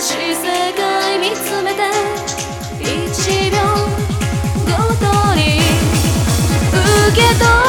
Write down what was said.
しい世界見つめて1秒ごとに受け取る